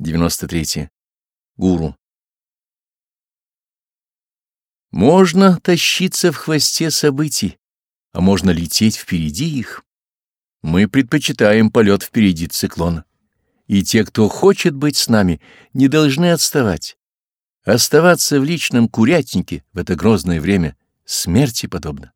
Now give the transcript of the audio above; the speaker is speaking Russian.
93. Гуру. Можно тащиться в хвосте событий, а можно лететь впереди их. Мы предпочитаем полет впереди циклона. И те, кто хочет быть с нами, не должны отставать. Оставаться в личном курятнике в это грозное время смерти подобно.